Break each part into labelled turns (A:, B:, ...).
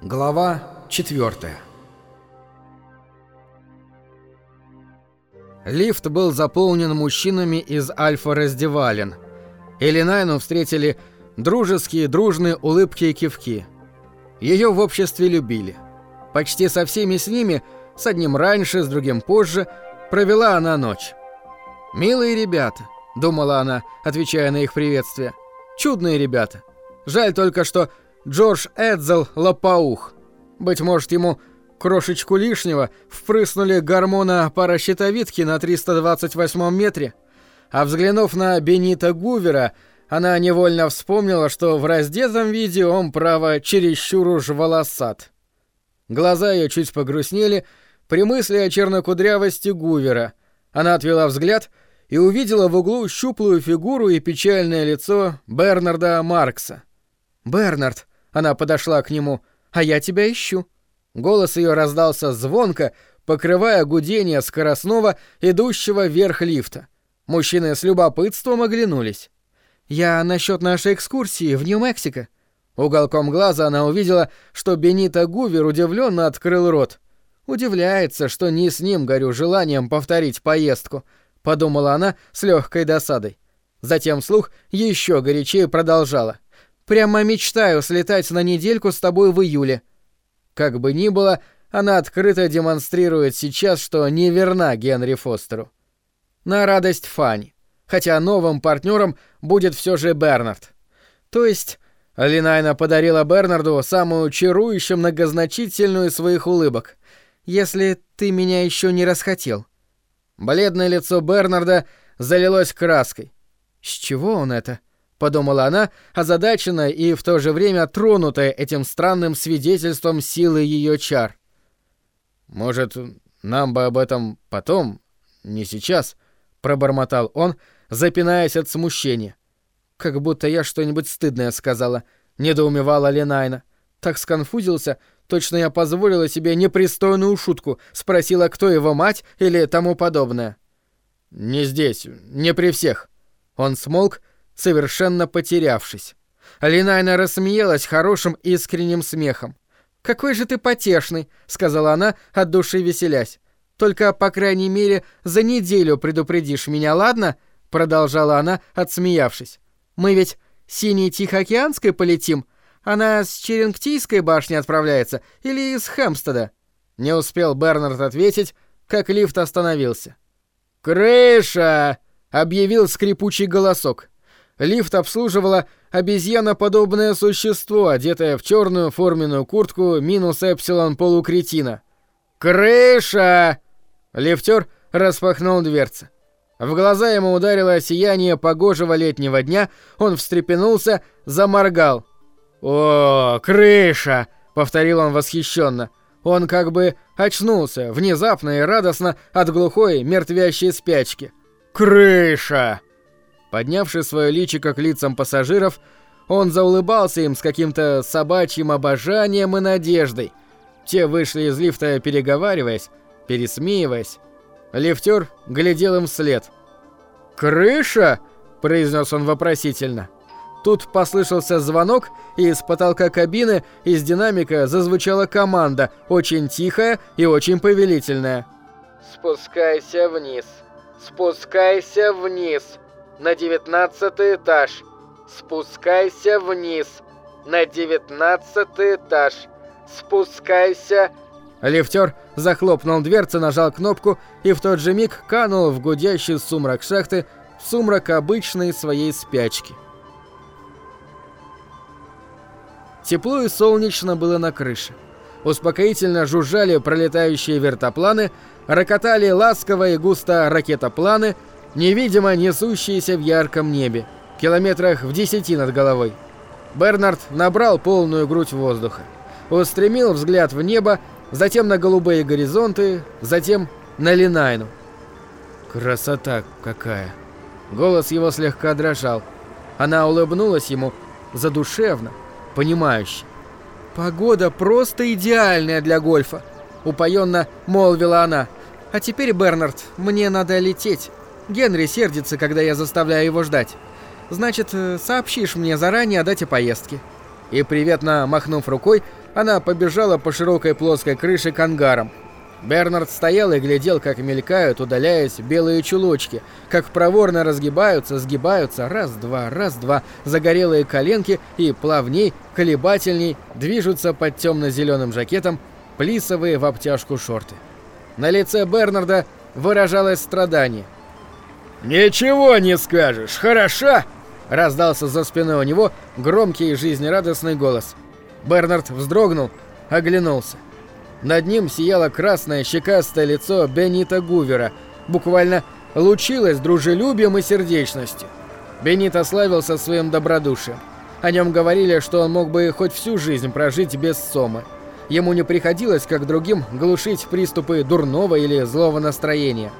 A: Глава 4 Лифт был заполнен мужчинами из Альфа-раздевален. Элинайну встретили дружеские, дружные улыбки и кивки. Ее в обществе любили. Почти со всеми с ними, с одним раньше, с другим позже, провела она ночь. «Милые ребята», — думала она, отвечая на их приветствие. «Чудные ребята. Жаль только, что Джордж Эдзел лопаух. Быть может, ему крошечку лишнего впрыснули гормона паращитовидки на 328 метре. А взглянув на Бенита Гувера, она невольно вспомнила, что в раздетом виде он, право, чересчур уж волосат. Глаза ее чуть погрустнели при мысли о чернокудрявости Гувера. Она отвела взгляд и увидела в углу щуплую фигуру и печальное лицо Бернарда Маркса. «Бернард», она подошла к нему. «А я тебя ищу». Голос ее раздался звонко, покрывая гудение скоростного, идущего вверх лифта. Мужчины с любопытством оглянулись. «Я насчет нашей экскурсии в Нью-Мексико». Уголком глаза она увидела, что Бенита Гувер удивленно открыл рот. «Удивляется, что не с ним горю желанием повторить поездку», — подумала она с легкой досадой. Затем слух еще горячее продолжала. Прямо мечтаю слетать на недельку с тобой в июле. Как бы ни было, она открыто демонстрирует сейчас, что не верна Генри Фостеру. На радость Фанни. Хотя новым партнером будет все же Бернард. То есть Линайна подарила Бернарду самую чарующую многозначительную из своих улыбок. «Если ты меня еще не расхотел». Бледное лицо Бернарда залилось краской. С чего он это? — подумала она, озадаченная и в то же время тронутая этим странным свидетельством силы ее чар. «Может, нам бы об этом потом, не сейчас?» — пробормотал он, запинаясь от смущения. «Как будто я что-нибудь стыдное сказала», — недоумевала Ленайна. Так сконфузился, точно я позволила себе непристойную шутку, спросила, кто его мать или тому подобное. «Не здесь, не при всех». Он смолк, совершенно потерявшись. Линайна рассмеялась хорошим искренним смехом. «Какой же ты потешный», — сказала она, от души веселясь. «Только, по крайней мере, за неделю предупредишь меня, ладно?» — продолжала она, отсмеявшись. «Мы ведь синей Тихоокеанской полетим? Она с Черенгтийской башни отправляется или из Хэмстеда?» Не успел Бернард ответить, как лифт остановился. «Крыша!» — объявил скрипучий голосок. Лифт обслуживало обезьяноподобное существо, одетое в черную форменную куртку минус эпсилон полукретина. «Крыша!» Лифтер распахнул дверцы. В глаза ему ударило сияние погожего летнего дня, он встрепенулся, заморгал. «О, крыша!» — повторил он восхищенно. Он как бы очнулся, внезапно и радостно от глухой, мертвящей спячки. «Крыша!» Поднявши свое личико к лицам пассажиров, он заулыбался им с каким-то собачьим обожанием и надеждой. Те вышли из лифта, переговариваясь, пересмеиваясь. Лифтер глядел им вслед. «Крыша?» – произнес он вопросительно. Тут послышался звонок, и из потолка кабины из динамика зазвучала команда, очень тихая и очень повелительная. «Спускайся вниз! Спускайся вниз!» На девятнадцатый этаж. Спускайся вниз. На девятнадцатый этаж. Спускайся. Лифтер захлопнул дверцы, нажал кнопку и в тот же миг канул в гудящий сумрак шахты, в сумрак обычной своей спячки. Тепло и солнечно было на крыше. Успокоительно жужжали пролетающие вертопланы, рокотали ласково и густо ракетопланы, невидимо несущиеся в ярком небе, километрах в десяти над головой. Бернард набрал полную грудь воздуха, устремил взгляд в небо, затем на голубые горизонты, затем на Линайну. «Красота какая!» Голос его слегка дрожал. Она улыбнулась ему задушевно, понимающе. «Погода просто идеальная для гольфа», — упоенно молвила она. «А теперь, Бернард, мне надо лететь. Генри сердится, когда я заставляю его ждать. Значит, э, сообщишь мне заранее о дате поездки». И приветно махнув рукой, она побежала по широкой плоской крыше к ангарам. Бернард стоял и глядел, как мелькают, удаляясь, белые чулочки, как проворно разгибаются, сгибаются, раз-два, раз-два, загорелые коленки и плавней, колебательней движутся под темно-зеленым жакетом плисовые в обтяжку шорты. На лице Бернарда выражалось страдание. «Ничего не скажешь, хороша!» — раздался за спиной у него громкий и жизнерадостный голос. Бернард вздрогнул, оглянулся. Над ним сияло красное щекастое лицо Бенита Гувера, буквально лучилось дружелюбием и сердечностью. Бенито славился своим добродушием. О нем говорили, что он мог бы хоть всю жизнь прожить без сомы. Ему не приходилось, как другим, глушить приступы дурного или злого настроения.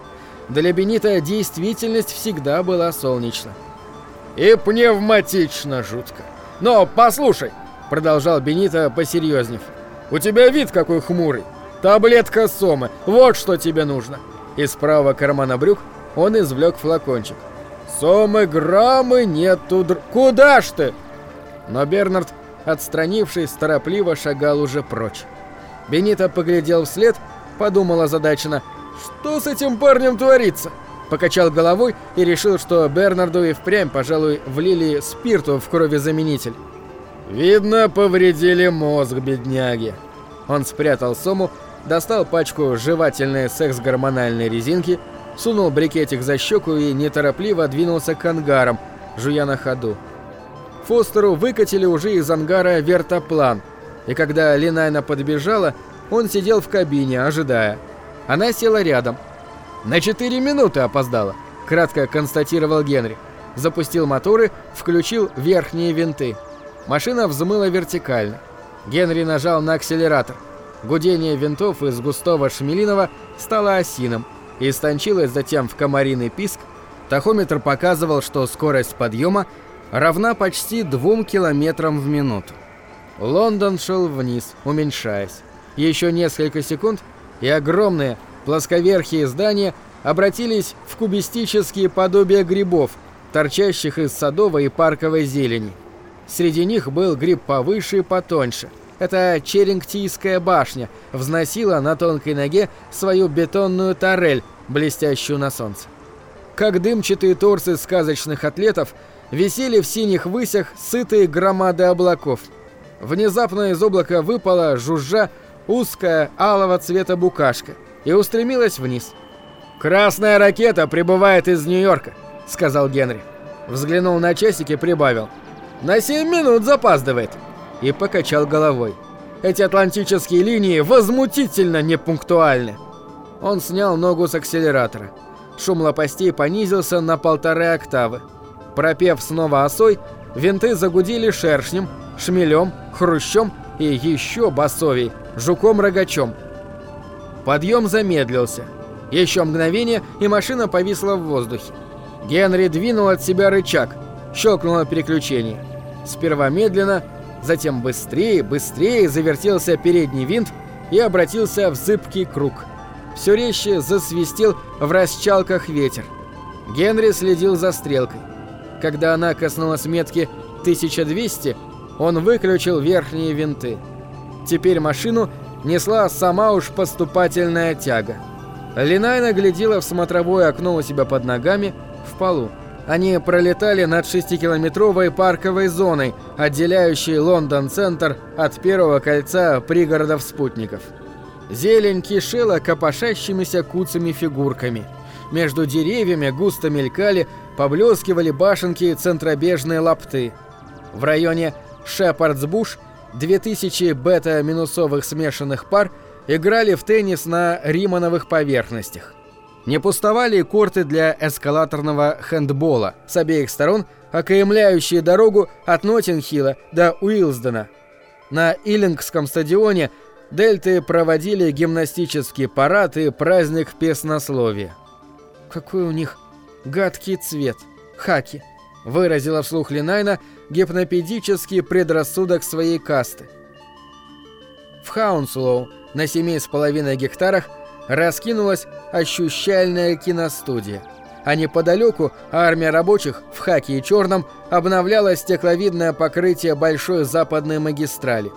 A: Для Бенита действительность всегда была солнечна. «И пневматично жутко. Но послушай!» — продолжал Бенита, посерьезнев. У тебя вид какой хмурый. Таблетка Сомы, вот что тебе нужно. Из правого кармана брюк он извлек флакончик. Сомы граммы нету др... Куда ж ты? Но Бернард, отстранившись, торопливо шагал уже прочь. Бенита поглядел вслед, подумал озадаченно, что с этим парнем творится? Покачал головой и решил, что Бернарду и впрямь, пожалуй, влили спирту в кровезаменитель. «Видно, повредили мозг бедняги». Он спрятал сумму, достал пачку жевательной секс-гормональной резинки, сунул брикетик за щеку и неторопливо двинулся к ангарам, жуя на ходу. Фостеру выкатили уже из ангара вертоплан, и когда Линайна подбежала, он сидел в кабине, ожидая. Она села рядом. «На четыре минуты опоздала», — кратко констатировал Генри. Запустил моторы, включил верхние винты. Машина взмыла вертикально. Генри нажал на акселератор. Гудение винтов из густого шмелиного стало осиным и истончилось затем в комариный писк. Тахометр показывал, что скорость подъема равна почти двум километрам в минуту. Лондон шел вниз, уменьшаясь. Еще несколько секунд, и огромные плосковерхие здания обратились в кубистические подобия грибов, торчащих из садовой и парковой зелени. Среди них был гриб повыше и потоньше. Это Черингтийская башня взносила на тонкой ноге свою бетонную тарель, блестящую на солнце. Как дымчатые торсы сказочных атлетов висели в синих высях сытые громады облаков. Внезапно из облака выпала, жужжа, узкая алого цвета букашка и устремилась вниз. «Красная ракета прибывает из Нью-Йорка», — сказал Генри. Взглянул на часики и прибавил — на 7 минут запаздывает!» И покачал головой. «Эти атлантические линии возмутительно непунктуальны!» Он снял ногу с акселератора. Шум лопастей понизился на полторы октавы. Пропев снова осой, винты загудели шершнем, шмелем, хрущом и еще басовей, жуком-рогачом. Подъем замедлился. Еще мгновение, и машина повисла в воздухе. Генри двинул от себя рычаг – щелкнуло переключение. Сперва медленно, затем быстрее, быстрее завертелся передний винт и обратился в зыбкий круг. Все резче засвистел в расчалках ветер. Генри следил за стрелкой. Когда она коснулась метки 1200, он выключил верхние винты. Теперь машину несла сама уж поступательная тяга. Линайна глядела в смотровое окно у себя под ногами в полу. Они пролетали над шестикилометровой парковой зоной, отделяющей Лондон-центр от первого кольца пригородов-спутников. Зелень кишела копошащимися куцами фигурками. Между деревьями густо мелькали, поблескивали башенки центробежные лапты. В районе Шепардсбуш 2000 бета-минусовых смешанных пар играли в теннис на римановых поверхностях. Не пустовали корты для эскалаторного хендбола с обеих сторон, окаемляющие дорогу от Ноттингхилла до Уилсдена. На Иллингском стадионе дельты проводили гимнастический парад и праздник песнословия. «Какой у них гадкий цвет! Хаки!» — выразила вслух Линайна гипнопедический предрассудок своей касты. В Хаунслоу на семи с половиной гектарах раскинулась ощущальная киностудия. А неподалеку армия рабочих в хаке и черном обновляла стекловидное покрытие большой западной магистрали.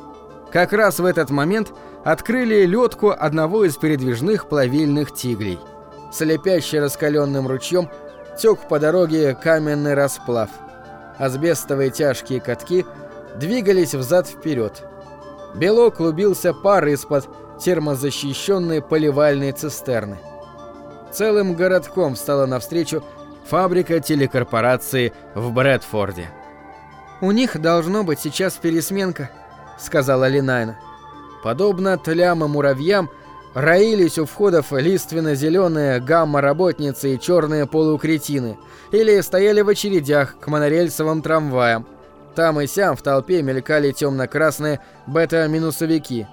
A: Как раз в этот момент открыли лёдку одного из передвижных плавильных тиглей. Слепящий раскаленным ручьем тёк по дороге каменный расплав. Асбестовые тяжкие катки двигались взад-вперед. Бело клубился пар из-под термозащищенной поливальной цистерны. Целым городком встала навстречу фабрика телекорпорации в Брэдфорде.
B: «У них должно быть сейчас пересменка», — сказала Линайна.
A: Подобно тлям и муравьям, роились у входов лиственно-зеленые гамма-работницы и черные полукретины, или стояли в очередях к монорельсовым трамваям. Там и сям в толпе мелькали темно-красные бета-минусовики.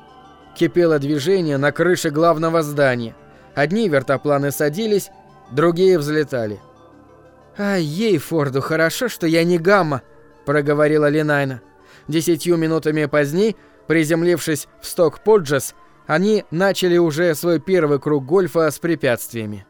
A: Кипело движение на крыше главного здания. Одни вертопланы садились, другие взлетали.
B: «Ай, ей, Форду, хорошо, что я не гамма», — проговорила Линайна.
A: Десятью минутами поздней, приземлившись в Сток-Поджес, они начали уже свой первый круг гольфа с препятствиями.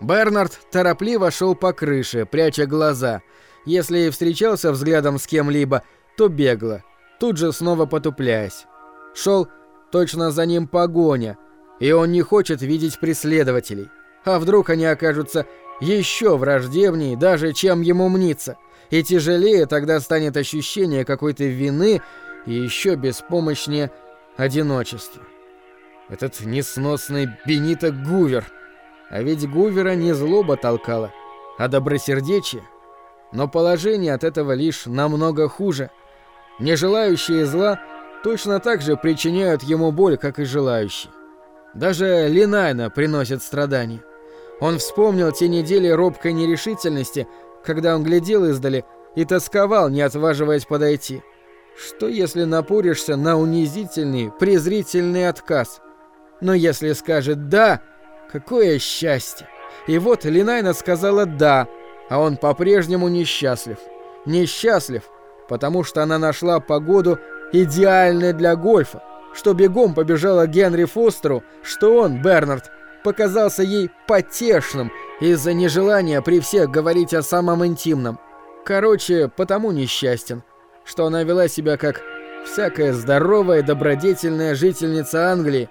A: Бернард торопливо шел по крыше, пряча глаза. Если встречался взглядом с кем-либо, то бегло, тут же снова потупляясь. Шел точно за ним погоня, и он не хочет видеть преследователей. А вдруг они окажутся еще враждебнее, даже чем ему мнится, и тяжелее тогда станет ощущение какой-то вины и еще беспомощнее одиночества. Этот несносный Бенито Гувер. А ведь Гувера не злоба толкала, а добросердечие. Но положение от этого лишь намного хуже. Не желающие зла точно так же причиняют ему боль, как и желающие. Даже Линайна приносит страдания. Он вспомнил те недели робкой нерешительности, когда он глядел издали и тосковал, не отваживаясь подойти. Что если напуришься на унизительный, презрительный отказ? Но если скажет «да», какое счастье! И вот Линайна сказала «да», а он по-прежнему несчастлив. Несчастлив, потому что она нашла погоду идеальной для гольфа, что бегом побежала Генри Фостеру, что он, Бернард, показался ей потешным из-за нежелания при всех говорить о самом интимном. Короче, потому несчастен, что она вела себя как всякая здоровая добродетельная жительница Англии,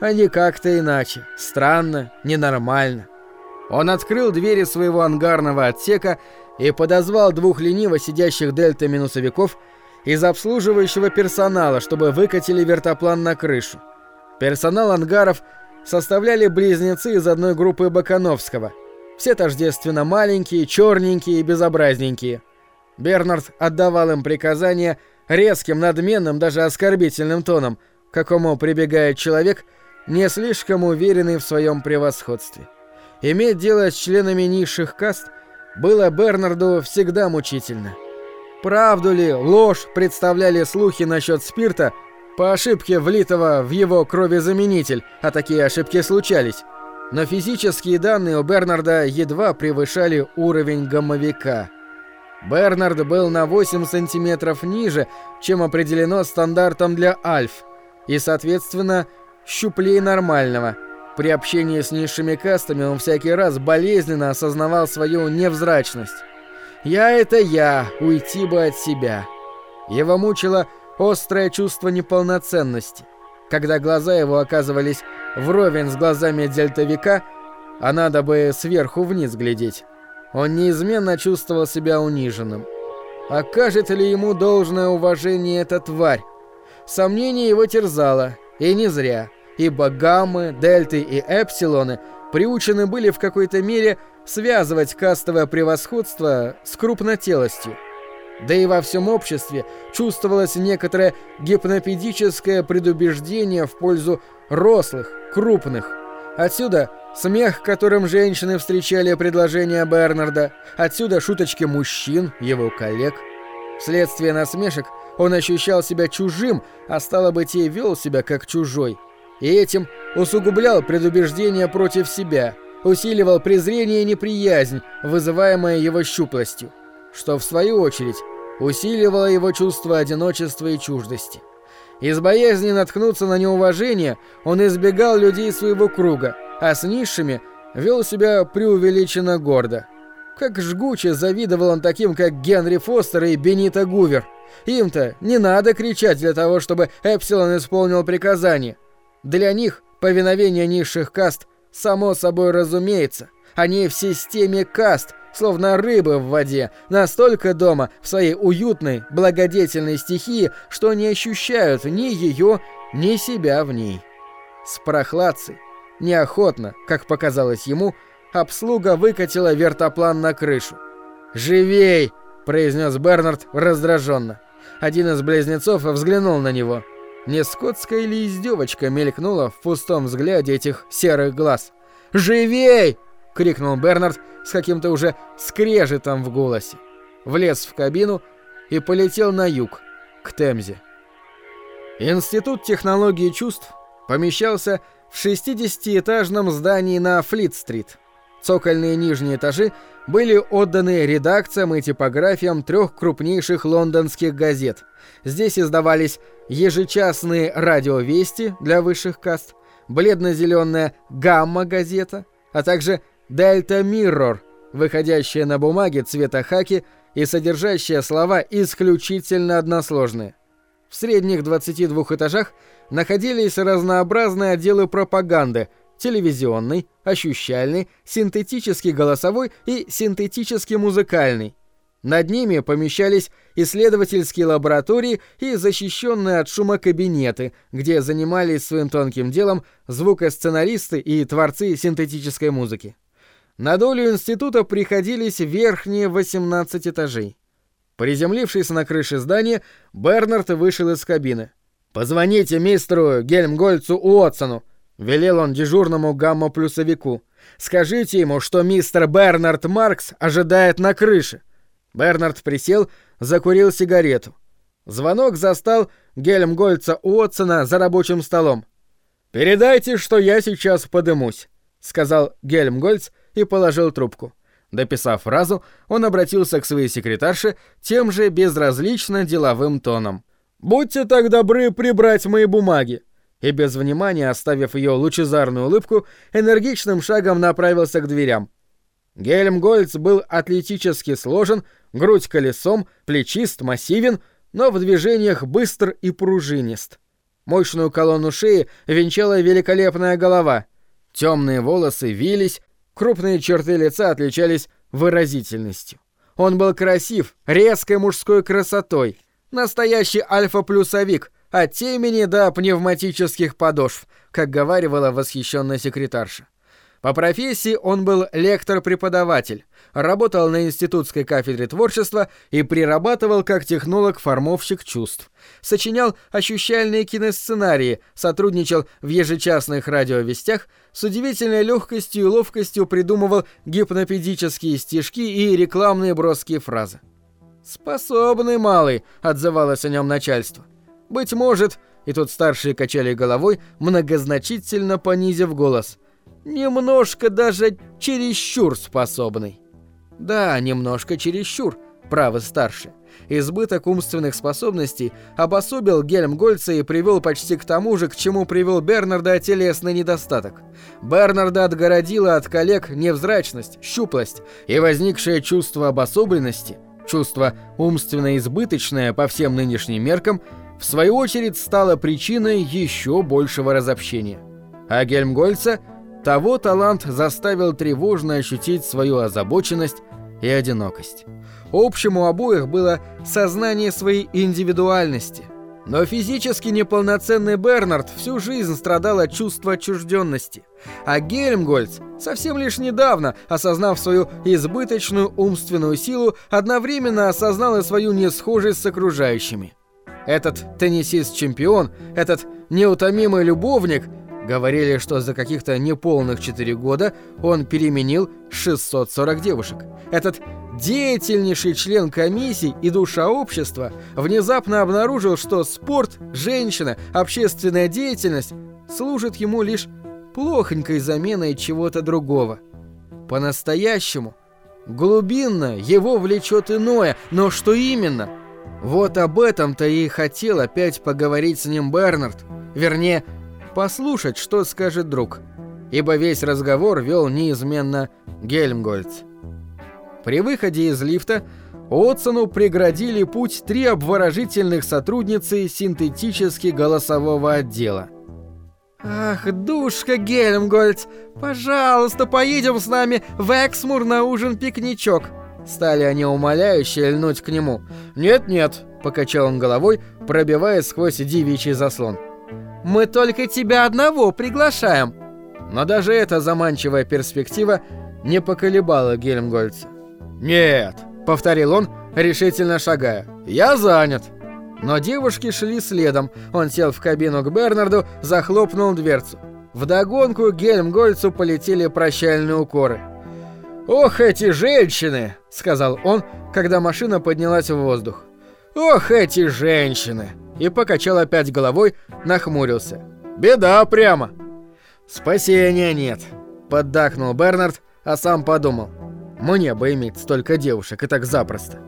A: а не как-то иначе, странно, ненормально. Он открыл двери своего ангарного отсека и подозвал двух лениво сидящих дельта-минусовиков из обслуживающего персонала, чтобы выкатили вертоплан на крышу. Персонал ангаров – составляли близнецы из одной группы Бакановского. Все тождественно маленькие, черненькие и безобразненькие. Бернард отдавал им приказания резким, надменным, даже оскорбительным тоном, к какому прибегает человек, не слишком уверенный в своем превосходстве. Иметь дело с членами низших каст было Бернарду всегда мучительно. Правду ли, ложь представляли слухи насчет спирта, по ошибке влитого в его кровезаменитель, а такие ошибки случались. Но физические данные у Бернарда едва превышали уровень гомовика. Бернард был на 8 сантиметров ниже, чем определено стандартом для альф, и, соответственно, щуплее нормального. При общении с низшими кастами он всякий раз болезненно осознавал свою невзрачность. «Я — это я, уйти бы от себя». Его мучило острое чувство неполноценности. Когда глаза его оказывались вровень с глазами дельтовика, а надо бы сверху вниз глядеть, он неизменно чувствовал себя униженным. Окажет ли ему должное уважение эта тварь? Сомнение его терзало, и не зря, ибо гаммы, дельты и эпсилоны приучены были в какой-то мере связывать кастовое превосходство с крупнотелостью. Да и во всем обществе чувствовалось некоторое гипнопедическое предубеждение в пользу рослых, крупных. Отсюда смех, которым женщины встречали предложения Бернарда, отсюда шуточки мужчин, его коллег. Вследствие насмешек он ощущал себя чужим, а стало быть и вел себя как чужой. И этим усугублял предубеждение против себя, усиливал презрение и неприязнь, вызываемое его щуплостью, что в свою очередь усиливало его чувство одиночества и чуждости. Из боязни наткнуться на неуважение он избегал людей своего круга, а с низшими вел себя преувеличенно гордо. Как жгуче завидовал он таким, как Генри Фостер и Бенита Гувер –
B: Им-то не надо кричать для того, чтобы Эпсилон исполнил приказание. Для них повиновение низших каст само собой разумеется. Они в системе каст, словно рыбы в воде, настолько дома в своей уютной, благодетельной стихии, что не ощущают ни ее, ни себя в ней. С прохладцей, неохотно, как показалось ему, обслуга выкатила вертоплан на крышу. «Живей!» — произнес Бернард раздраженно. Один из близнецов взглянул на него. Не скотская или издевочка мелькнула в пустом взгляде этих серых глаз. «Живей!» — крикнул Бернард с каким-то уже скрежетом в голосе. Влез в кабину и полетел на юг, к Темзе. Институт технологии чувств помещался в 60-этажном здании на Флит-стрит. Цокольные нижние этажи были отданы редакциям и типографиям трех крупнейших лондонских газет. Здесь издавались ежечасные радиовести для высших каст, бледно-зеленая «Гамма-газета», а также «Дельта Миррор», выходящая на бумаге цвета хаки и содержащая слова исключительно односложные. В средних 22 этажах находились разнообразные отделы пропаганды – телевизионный, ощущальный, синтетический голосовой и синтетический музыкальный. Над ними помещались исследовательские лаборатории и защищенные от шума кабинеты, где занимались своим тонким делом звукосценаристы и творцы синтетической музыки. На долю института приходились верхние 18 этажей. Приземлившись на крыше здания, Бернард вышел из кабины. «Позвоните мистеру Гельмгольцу Уотсону», — велел он дежурному гамма-плюсовику. «Скажите ему, что мистер Бернард Маркс ожидает на крыше». Бернард присел, закурил сигарету. Звонок застал Гельмгольца Уотсона за рабочим столом. «Передайте, что я сейчас подымусь», — сказал Гельмгольц и положил трубку. Дописав фразу, он обратился к своей секретарше тем же безразлично деловым тоном. «Будьте так добры прибрать мои бумаги и без внимания, оставив ее лучезарную улыбку, энергичным шагом направился к дверям. Гельмгольц был атлетически сложен, грудь колесом, плечист, массивен, но в движениях быстр и пружинист. Мощную колонну шеи венчала великолепная голова. Темные волосы вились, крупные черты лица отличались выразительностью. Он был красив, резкой мужской красотой, настоящий альфа-плюсовик — от темени до пневматических подошв, как говаривала восхищенная секретарша. По профессии он был лектор-преподаватель, работал на институтской кафедре творчества и прирабатывал как технолог-формовщик чувств. Сочинял ощущальные киносценарии, сотрудничал в ежечасных радиовестях, с удивительной легкостью и ловкостью придумывал гипнопедические стишки и рекламные броские фразы. «Способный малый», — отзывалось о нем начальство. Быть может, и тут старшие качали головой, многозначительно понизив голос. Немножко даже чересчур способный. Да, немножко чересчур, правы старшие. Избыток умственных способностей обособил Гельмгольца и привел почти к тому же, к чему привел Бернарда телесный недостаток. Бернарда отгородила от коллег невзрачность, щуплость и возникшее чувство обособленности, чувство умственно избыточное по всем нынешним меркам – в свою очередь стала причиной еще большего разобщения. А Гельмгольца того талант заставил тревожно ощутить свою озабоченность и одинокость. Общему обоих было сознание своей индивидуальности. Но физически неполноценный Бернард всю жизнь страдал от чувства отчужденности. А Гельмгольц совсем лишь недавно, осознав свою избыточную умственную силу, одновременно осознал и свою несхожесть с окружающими. Этот теннисист-чемпион, этот неутомимый любовник, говорили, что за каких-то неполных 4 года он переменил 640 девушек. Этот деятельнейший член комиссии и душа общества внезапно обнаружил, что спорт, женщина, общественная деятельность служат ему лишь плохонькой заменой чего-то другого. По-настоящему, глубинно его влечет иное, но что именно – вот об этом-то и хотел опять поговорить с ним Бернард. Вернее, послушать, что скажет друг. Ибо весь разговор вел неизменно Гельмгольц.
A: При выходе из лифта Уотсону преградили путь три обворожительных сотрудницы синтетически голосового отдела.
B: «Ах, душка Гельмгольц, пожалуйста, поедем с нами в Эксмур на ужин-пикничок!» Стали они умоляюще льнуть к нему.
A: «Нет-нет», — покачал он головой, пробиваясь сквозь девичий заслон.
B: «Мы только тебя одного приглашаем!»
A: Но даже эта заманчивая перспектива не поколебала Гельмгольца. «Нет», — повторил он, решительно шагая, — «я занят». Но девушки шли следом. Он сел в кабину к Бернарду, захлопнул дверцу. Вдогонку Гельмгольцу полетели прощальные укоры. «Ох, эти женщины!» — сказал он, когда машина поднялась в воздух. «Ох, эти женщины!» И покачал опять головой, нахмурился. «Беда прямо!» «Спасения нет!» — поддакнул Бернард, а сам подумал. «Мне бы иметь столько девушек и так запросто!»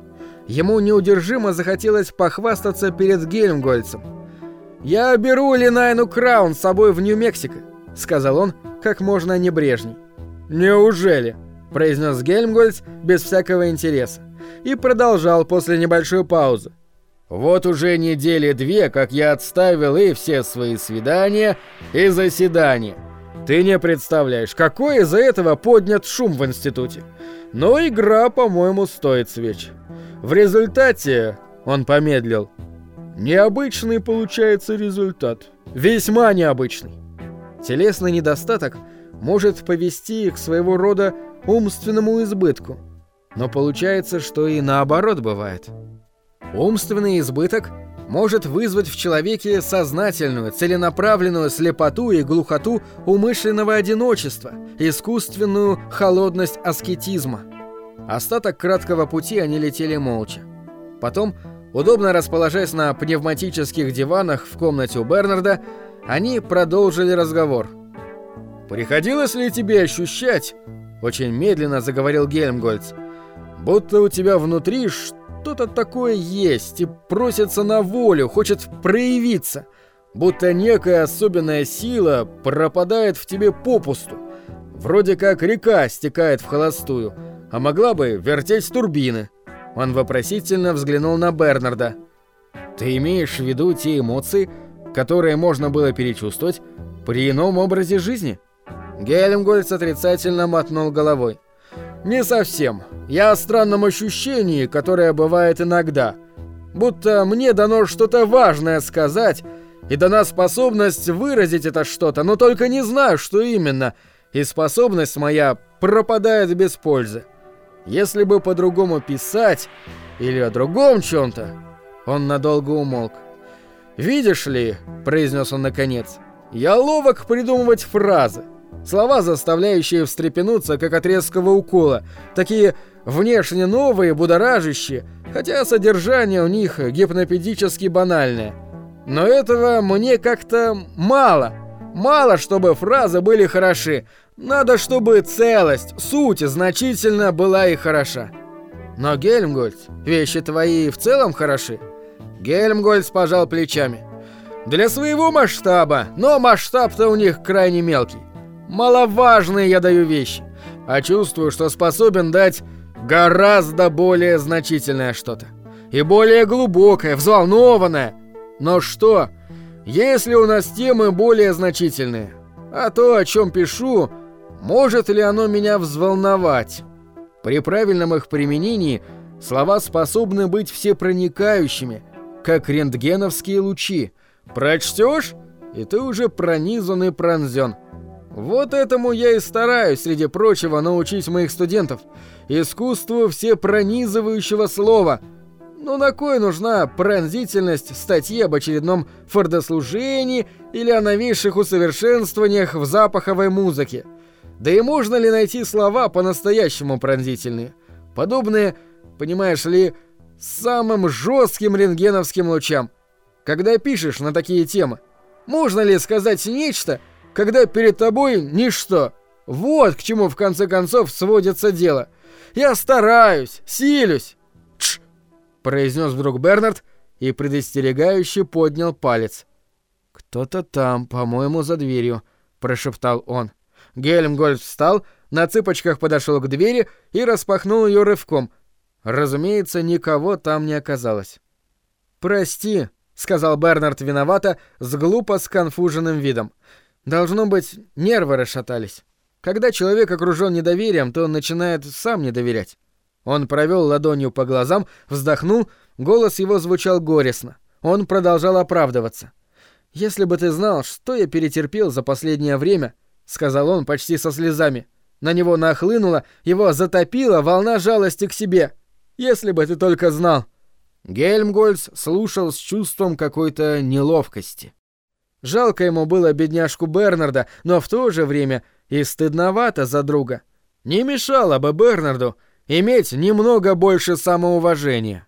A: Ему неудержимо захотелось похвастаться перед Гельмгольцем. «Я беру Линайну Краун с собой в Нью-Мексико», — сказал он как можно небрежней. «Неужели?» — произнес Гельмгольц без всякого интереса. И продолжал после небольшой паузы. «Вот уже недели две, как я отставил и все свои свидания, и заседания. Ты не представляешь, какой из-за этого поднят шум в институте. Но игра, по-моему, стоит свеч. В результате, он помедлил, необычный получается результат. Весьма необычный. Телесный недостаток может повести к своего рода умственному избытку. Но получается, что и наоборот бывает. Умственный избыток может вызвать в человеке сознательную, целенаправленную слепоту и глухоту умышленного одиночества, искусственную холодность аскетизма – Остаток краткого пути они летели молча. Потом, удобно расположаясь на пневматических диванах в комнате у Бернарда, они продолжили разговор. «Приходилось ли тебе ощущать, — очень медленно заговорил Гельмгольц, — будто у тебя внутри что-то такое есть и просится на волю, хочет проявиться, будто некая особенная сила пропадает в тебе попусту, вроде как река стекает в холостую, а могла бы вертеть турбины. Он вопросительно взглянул на Бернарда. Ты имеешь в виду те эмоции, которые можно было перечувствовать при ином образе жизни? Гелемгольц отрицательно мотнул головой. Не совсем. Я о странном ощущении, которое бывает иногда. Будто мне дано что-то важное сказать, и дана способность выразить это что-то, но только не знаю, что именно, и способность моя пропадает без пользы. Если бы по-другому писать или о другом чем-то, он надолго умолк. «Видишь ли», — произнес он наконец, — «я ловок придумывать фразы, слова, заставляющие встрепенуться, как от резкого укола, такие внешне новые, будоражащие, хотя содержание у них гипнопедически банальное. Но этого мне как-то мало, мало, чтобы фразы были хороши, надо, чтобы целость, суть значительно была и хороша. Но, Гельмгольц, вещи твои в целом хороши. Гельмгольц пожал плечами. Для своего масштаба, но масштаб-то у них крайне мелкий. Маловажные я даю вещи, а чувствую, что способен дать гораздо более значительное что-то. И более глубокое, взволнованное. Но что, если у нас темы более значительные? А то, о чем пишу, может ли оно меня взволновать? При правильном их применении слова способны быть всепроникающими, как рентгеновские лучи. Прочтешь, и ты уже пронизан и пронзен. Вот этому я и стараюсь, среди прочего, научить моих студентов. Искусству всепронизывающего слова. Но на кой нужна пронзительность статьи об очередном фордослужении или о новейших усовершенствованиях в запаховой музыке? Да и можно ли найти слова по-настоящему пронзительные? Подобные, понимаешь ли, самым жестким рентгеновским лучам. Когда пишешь на такие темы, можно ли сказать нечто, когда перед тобой ничто? Вот к чему в конце концов сводится дело. Я стараюсь, силюсь. Тш! произнес вдруг Бернард и предостерегающе поднял палец. Кто-то там, по-моему, за дверью, прошептал он. Гельмгольд встал,
B: на цыпочках подошел к двери и распахнул ее рывком. Разумеется, никого там не оказалось. «Прости», — сказал Бернард виновато, с глупо сконфуженным видом. «Должно быть, нервы расшатались. Когда человек окружен недоверием, то он начинает сам не доверять». Он провел ладонью по глазам, вздохнул, голос его звучал горестно. Он продолжал оправдываться. «Если бы ты знал, что я перетерпел за последнее время», — сказал он почти со слезами. На него нахлынула, его затопила волна жалости к себе. «Если бы ты только знал». Гельмгольц слушал с чувством какой-то неловкости. Жалко ему было бедняжку Бернарда, но в то же время и стыдновато за друга. Не мешало бы Бернарду иметь немного больше самоуважения.